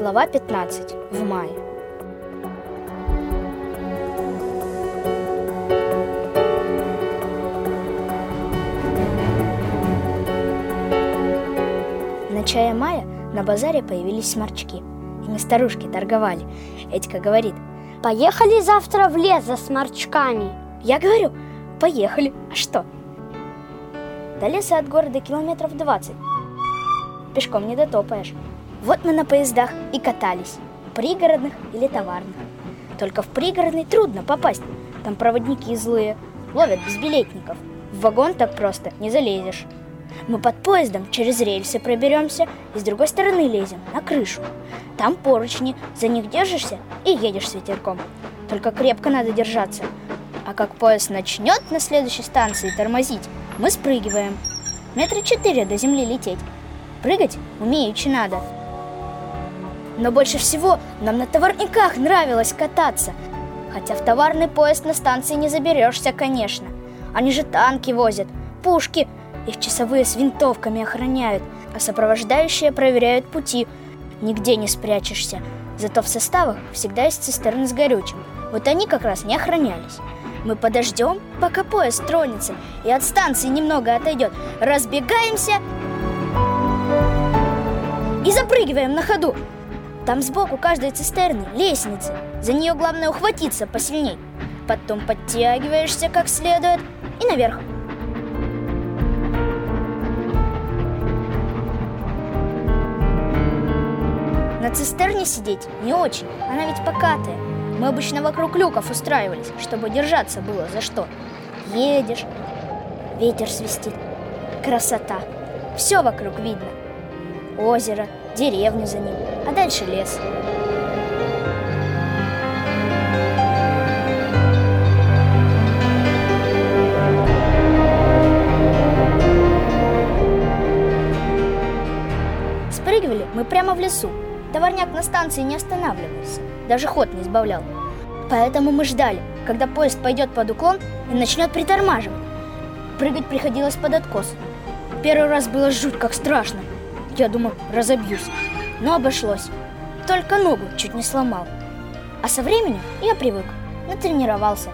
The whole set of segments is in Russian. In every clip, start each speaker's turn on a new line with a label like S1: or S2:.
S1: Глава 15. В мае. В начале мая на базаре появились сморчки. И мы старушки торговали. Этька говорит,
S2: Поехали завтра в лес за сморчками.
S1: я говорю, поехали, а что? До леса от города километров 20. Пешком не дотопаешь. Вот мы на поездах и катались. Пригородных или товарных. Только в пригородный трудно попасть. Там проводники злые, ловят безбилетников. В вагон так просто не залезешь. Мы под поездом через рельсы проберемся и с другой стороны лезем, на крышу. Там поручни, за них держишься и едешь с ветерком. Только крепко надо держаться. А как поезд начнет на следующей станции тормозить, мы спрыгиваем. Метра четыре до земли лететь. Прыгать умеючи надо. Но больше всего нам на товарниках нравилось кататься. Хотя в товарный поезд на станции не заберешься, конечно. Они же танки возят, пушки, их часовые с винтовками охраняют, а сопровождающие проверяют пути. Нигде не спрячешься. Зато в составах всегда есть цистерны с горючим. Вот они как раз не охранялись. Мы подождем, пока поезд тронется и от станции немного отойдет. Разбегаемся и запрыгиваем на ходу. Там сбоку каждой цистерны лестницы. За нее главное ухватиться посильней. Потом подтягиваешься как следует и наверх. На цистерне сидеть не очень, она ведь покатая. Мы обычно вокруг люков устраивались, чтобы держаться было за что. Едешь, ветер свистит, красота. Все вокруг видно. Озеро, деревню за ним, а дальше лес. Спрыгивали мы прямо в лесу. Товарняк на станции не останавливался, даже ход не избавлял. Поэтому мы ждали, когда поезд пойдет под уклон и начнет притормаживать. Прыгать приходилось под откос. Первый раз было жуть как страшно. Я думал, разобьюсь. Но обошлось. Только ногу чуть не сломал. А со временем я привык, натренировался.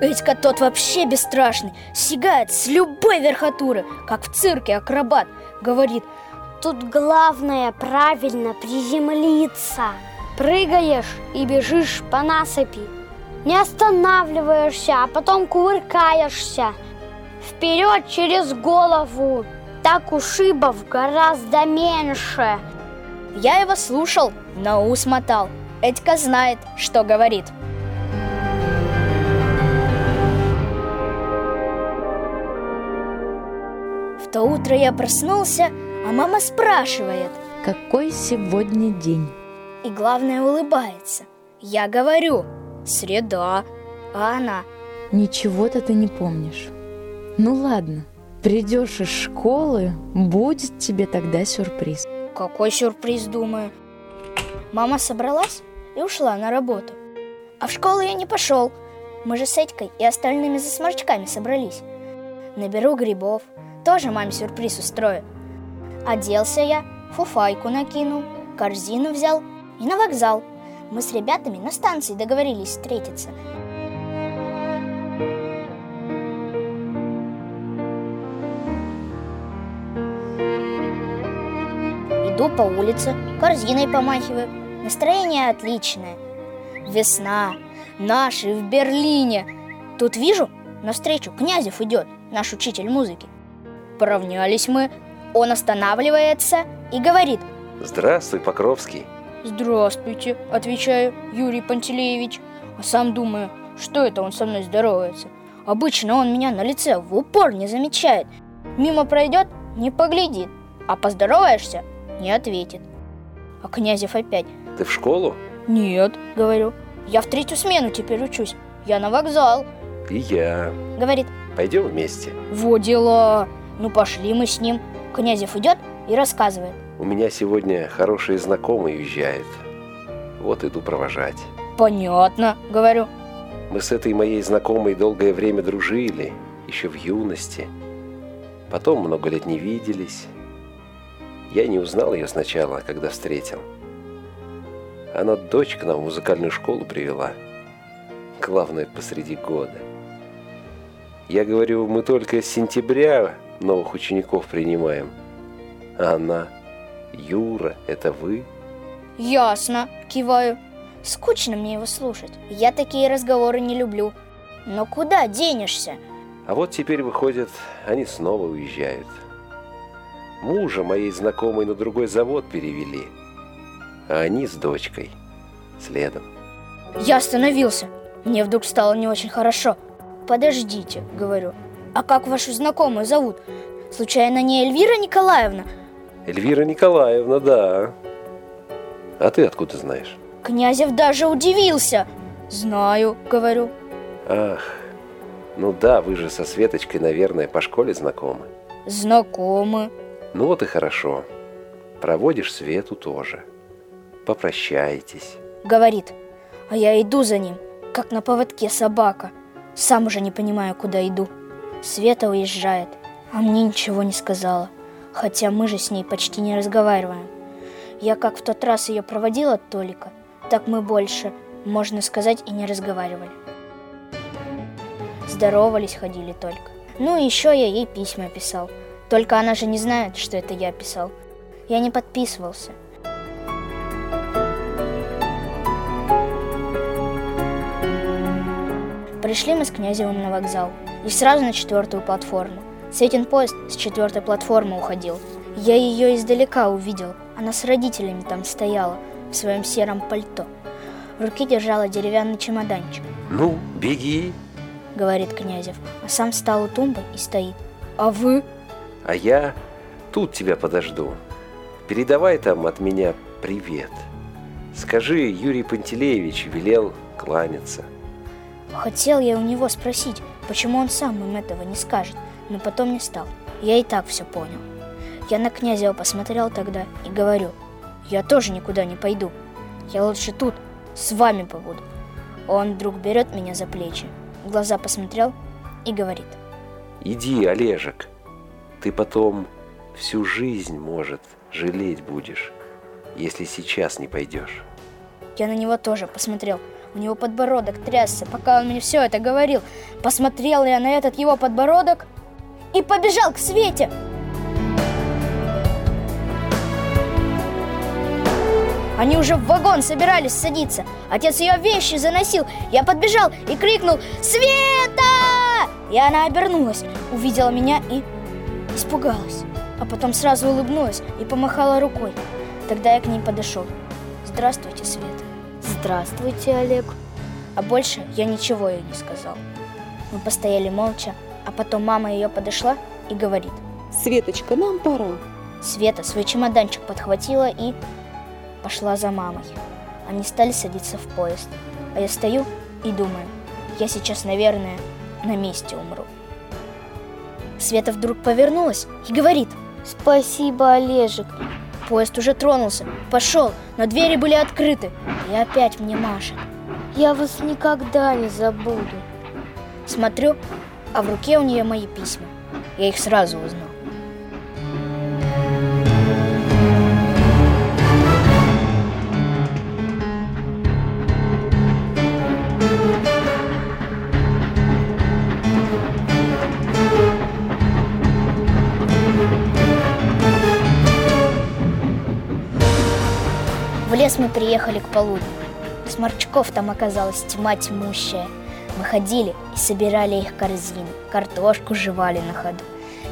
S1: Этька тот вообще бесстрашный, сигает с любой верхотуры, как в цирке акробат. Говорит,
S2: Тут главное правильно приземлиться. Прыгаешь и бежишь по насыпи. Не останавливаешься, а потом кувыркаешься. Вперед через голову. Так ушибов гораздо меньше.
S1: я его слушал, на ус мотал. Этька знает, что говорит. В то утро я проснулся, а мама спрашивает.
S3: Какой сегодня день?
S1: И главное улыбается. Я говорю, среда, а она,
S3: Ничего-то ты не помнишь. Ну ладно, придешь из школы, будет тебе тогда сюрприз.
S1: какой сюрприз, думаю. Мама собралась и ушла на работу. А в школу я не пошел. Мы же с Этькой и остальными за сморчками собрались. Наберу грибов, тоже маме сюрприз устрою. Оделся я, фуфайку накинул, корзину взял и на вокзал. Мы с ребятами на станции договорились встретиться. Иду по улице, корзиной помахиваю. Настроение отличное. Весна. Наши в Берлине. Тут вижу, навстречу Князев идет, наш учитель музыки. Поравнялись мы. Он останавливается и говорит.
S4: Здравствуй, Покровский.
S1: Здравствуйте, отвечаю, Юрий Пантелеевич. А сам думаю, что это он со мной здоровается. Обычно он меня на лице в упор не замечает. Мимо пройдет, не поглядит. А поздороваешься, не ответит. А Князев опять.
S4: Ты в школу?
S1: Нет, говорю. Я в третью смену теперь учусь. Я на вокзал.
S4: И я.
S1: Говорит,
S4: Пойдем вместе.
S1: во дела. Ну пошли мы с ним. Князев идет и рассказывает.
S4: У меня сегодня хороший знакомый уезжает. Вот иду провожать.
S1: Понятно, говорю.
S4: Мы с этой моей знакомой долгое время дружили, еще в юности. Потом много лет не виделись. Я не узнал ее сначала, когда встретил. Она дочь к нам в музыкальную школу привела. Главное, посреди года. Я говорю, мы только с сентября новых учеников принимаем. А она, Юра, это вы?
S1: Ясно, киваю. Скучно мне его слушать. Я такие разговоры не люблю. Но куда денешься?
S4: А вот теперь выходит, они снова уезжают. Мужа моей знакомой на другой завод перевели, а они с дочкой следом.
S1: Я остановился. Мне вдруг стало не очень хорошо. Подождите, говорю. А как вашу знакомую зовут? Случайно не Эльвира Николаевна?
S4: Эльвира Николаевна, да. А ты откуда знаешь?
S1: Князев даже удивился. Знаю, говорю.
S4: Ах, ну да, вы же со Светочкой, наверное, по школе знакомы.
S1: Знакомы.
S4: Ну вот и хорошо. Проводишь Свету тоже. Попрощайтесь.
S1: Говорит. А я иду за ним, как на поводке собака. Сам уже не понимаю, куда иду. Света уезжает, а мне ничего не сказала. Хотя мы же с ней почти не разговариваем. Я как в тот раз ее проводила Толика, так мы больше, можно сказать, и не разговаривали. Здоровались, ходили только. Ну еще я ей письма писал. Только она же не знает, что это я писал. Я не подписывался. Пришли мы с Князевым на вокзал и сразу на четвертую платформу. Светин поезд с четвертой платформы уходил. Я ее издалека увидел. Она с родителями там стояла в своем сером пальто. В руке держала деревянный чемоданчик.
S4: Ну, беги.
S1: Говорит Князев, а сам встал у тумбы и стоит. А вы?
S4: А я тут тебя подожду. Передавай там от меня привет. Скажи, Юрий Пантелеевич велел кланяться.
S1: Хотел я у него спросить, почему он сам им этого не скажет, но потом не стал. Я и так все понял. Я на Князева посмотрел тогда и говорю, я тоже никуда не пойду. Я лучше тут, с вами побуду. Он вдруг берет меня за плечи, в глаза посмотрел и говорит.
S4: Иди, Олежек, ты потом всю жизнь, может, жалеть будешь, если сейчас не пойдешь.
S1: Я на него тоже посмотрел. У него подбородок трясся, пока он мне все это говорил. Посмотрел я на этот его подбородок и побежал к Свете. Они уже в вагон собирались садиться. Отец ее вещи заносил. Я подбежал и крикнул «Света!» И она обернулась, увидела меня и испугалась. А потом сразу улыбнулась и помахала рукой. Тогда я к ней подошел. «Здравствуйте, Света».
S2: Здравствуйте, Олег.
S1: А больше я ничего ей не сказал. Мы постояли молча, а потом мама ее подошла и говорит.
S5: Светочка, нам пора.
S1: Света свой чемоданчик подхватила и пошла за мамой. Они стали садиться в поезд. А я стою и думаю, я сейчас, наверное, на месте умру. Света вдруг повернулась и говорит,
S2: Спасибо, Олежек.
S1: поезд уже тронулся, пошел, но двери были открыты. И опять мне машет.
S2: Я вас никогда не забуду.
S1: Смотрю, а в руке у нее мои письма. Я их сразу узнал. Лес мы приехали к полудню. Сморчков там оказалась тьма тьмущая. Мы ходили и собирали их корзины, картошку жевали на ходу.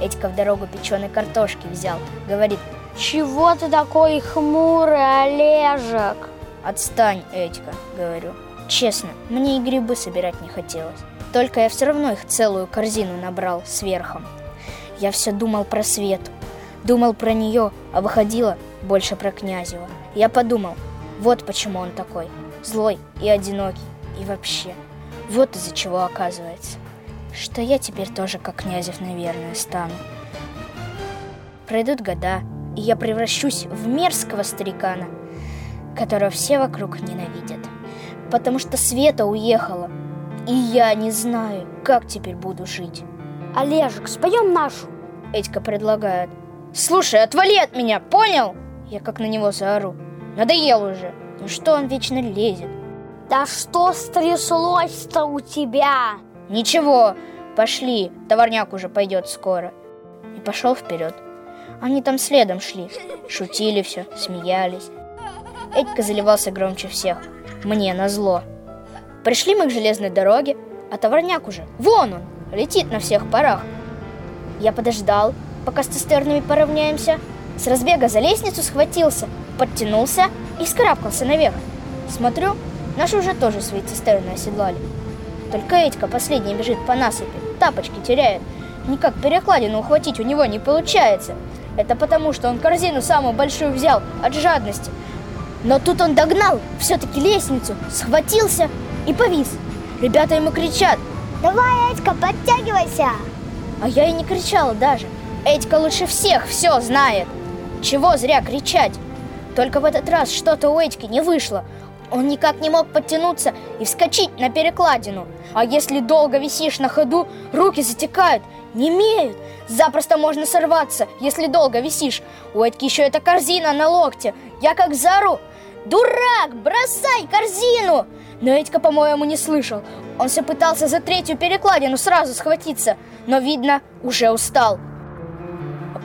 S1: Этька в дорогу печеной картошки взял. Говорит,
S2: Чего ты такой хмурый, Олежек?
S1: отстань, Этька, говорю. Честно, мне и грибы собирать не хотелось. Только я все равно их целую корзину набрал сверхом. Я все думал про Свету. Думал про нее, а выходило больше про Князева. Я подумал, вот почему он такой. Злой и одинокий. И вообще. Вот из-за чего оказывается. Что я теперь тоже как Князев, наверное, стану. Пройдут года, и я превращусь в мерзкого старикана, которого все вокруг ненавидят. Потому что Света уехала, и я не знаю, как теперь буду жить.
S2: Олежек, споем нашу.
S1: Этька предлагает. Слушай, отвали от меня, понял? Я как на него заору. Надоел уже. Ну что он вечно лезет?
S2: Да что стряслось-то у тебя?
S1: Ничего, пошли, товарняк уже пойдет скоро. И пошел вперед. Они там следом шли, шутили все, смеялись. Эдька заливался громче всех. Мне назло. Пришли мы к железной дороге, а товарняк уже, вон он, летит на всех парах. Я подождал, пока с цистернами поравняемся. С разбега за лестницу схватился, подтянулся и скарабкался наверх. Смотрю, наши уже тоже свои цистерны оседлали. Только Этька последний бежит по насыпи, тапочки теряет. Никак перекладину ухватить у него не получается. Это потому, что он корзину самую большую взял от жадности. Но тут он догнал все-таки лестницу, схватился и повис. Ребята ему кричат,
S2: Давай, Этька, подтягивайся.
S1: а я и не кричала даже. Этька лучше всех все знает. Чего зря кричать? Только в этот раз что-то у Этьки не вышло. Он никак не мог подтянуться и вскочить на перекладину. А если долго висишь на ходу, руки затекают, не имеют. Запросто можно сорваться, если долго висишь. У Этьки еще эта корзина на локте. Я как зару. Дурак, бросай корзину! Но Этька, по-моему, не слышал. Он все пытался за третью перекладину сразу схватиться, но, видно, уже устал.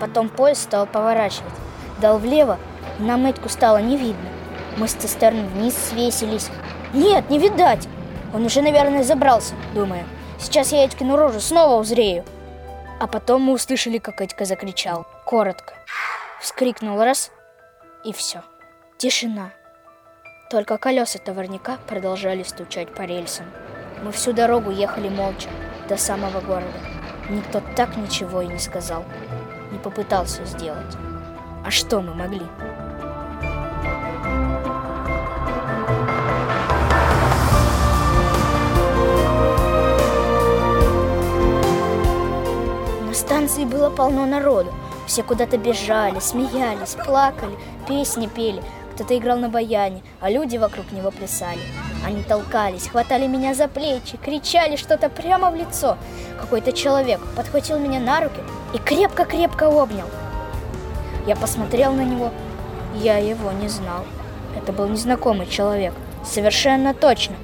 S1: Потом поезд стал поворачивать. Дал влево, и нам стало не видно. Мы с цистерн вниз свесились. Нет, не видать. Он уже, наверное, забрался, думаю. Сейчас я Этькину рожу снова узрею. А потом мы услышали, как Этька закричал. Коротко. Вскрикнул раз, и все. Тишина. Только колеса товарника продолжали стучать по рельсам. Мы всю дорогу ехали молча, до самого города. Никто так ничего и не сказал, не попытался сделать. А что мы могли? На станции было полно народу. Все куда-то бежали, смеялись, плакали, песни пели. Кто-то играл на баяне, а люди вокруг него плясали. Они толкались, хватали меня за плечи, кричали что-то прямо в лицо. Какой-то человек подхватил меня на руки и крепко-крепко обнял. Я посмотрел на него, я его не знал. Это был незнакомый человек, совершенно точно.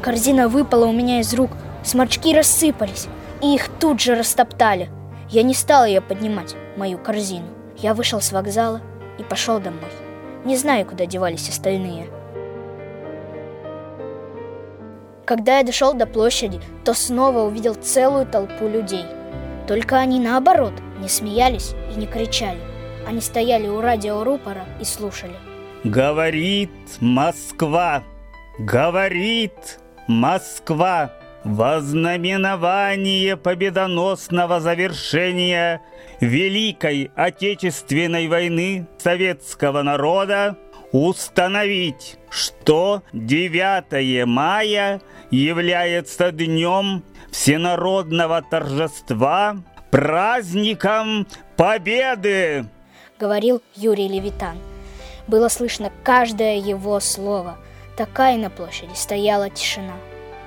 S1: Корзина выпала у меня из рук, сморчки рассыпались, и их тут же растоптали. Я не стал ее поднимать, мою корзину. Я вышел с вокзала и пошел домой. Не знаю, куда девались остальные. Когда я дошел до площади, то снова увидел целую толпу людей. Только они наоборот не смеялись и не кричали. Они стояли у радиорупора и слушали.
S6: Говорит Москва, говорит Москва, во знаменование победоносного завершения Великой Отечественной войны советского народа установить, что 9 мая является днем всенародного торжества, праздником Победы!
S1: говорил Юрий Левитан. Было слышно каждое его слово. Такая на площади стояла тишина.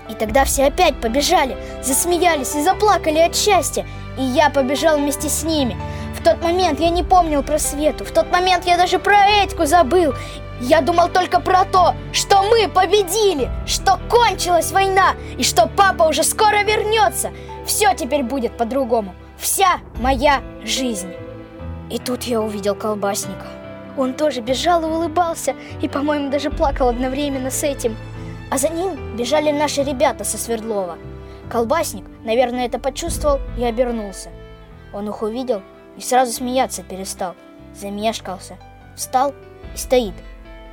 S1: И тогда все опять побежали, засмеялись и заплакали от счастья. И я побежал вместе с ними. В тот момент я не помнил про Свету. В тот момент я даже про Этьку забыл. Я думал только про то, что мы победили, что кончилась война и что папа уже скоро вернется. Все теперь будет по-другому. Вся моя жизнь. И тут я увидел колбасника. Он тоже бежал и улыбался, и, по-моему, даже плакал одновременно с этим. А за ним бежали наши ребята со Свердлова. Колбасник, наверное, это почувствовал и обернулся. Он их увидел и сразу смеяться перестал. Замешкался, встал и стоит.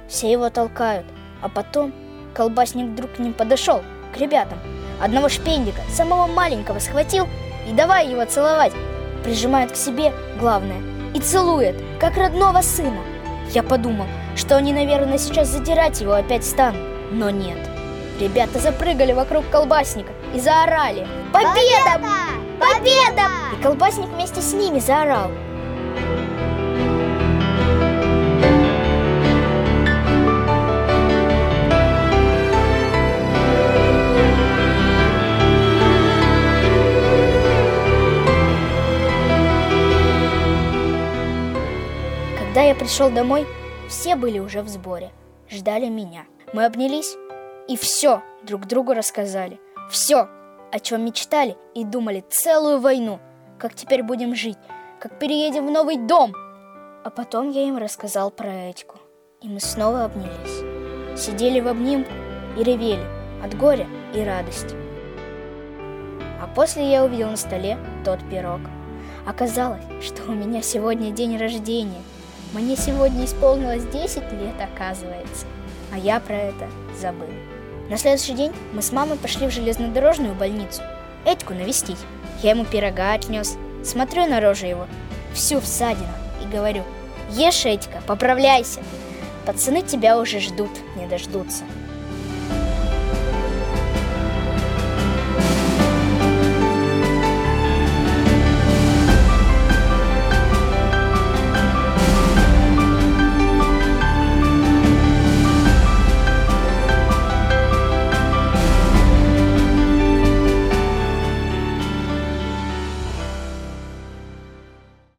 S1: Все его толкают, а потом колбасник вдруг к ним подошел, к ребятам. Одного шпендика, самого маленького, схватил и давай его целовать. Прижимает к себе, главное, и целует, как родного сына. Я подумал, что они, наверное, сейчас задирать его опять станут, но нет. Ребята запрыгали вокруг колбасника и заорали «Победа! Победа! И колбасник вместе с ними заорал. Когда я пришел домой, все были уже в сборе, ждали меня. Мы обнялись и все друг другу рассказали. Все, о чем мечтали и думали целую войну, как теперь будем жить, как переедем в новый дом. А потом я им рассказал про Этику, и мы снова обнялись. Сидели в обнимку и ревели от горя и радости. А после я увидел на столе тот пирог. Оказалось, что у меня сегодня день рождения. Мне сегодня исполнилось 10 лет, оказывается. А я про это забыл. На следующий день мы с мамой пошли в железнодорожную больницу. Этьку навестить. Я ему пирога отнес. Смотрю на рожу его, всю в садинах, и говорю, ешь, Этька, поправляйся. Пацаны тебя уже ждут, не дождутся.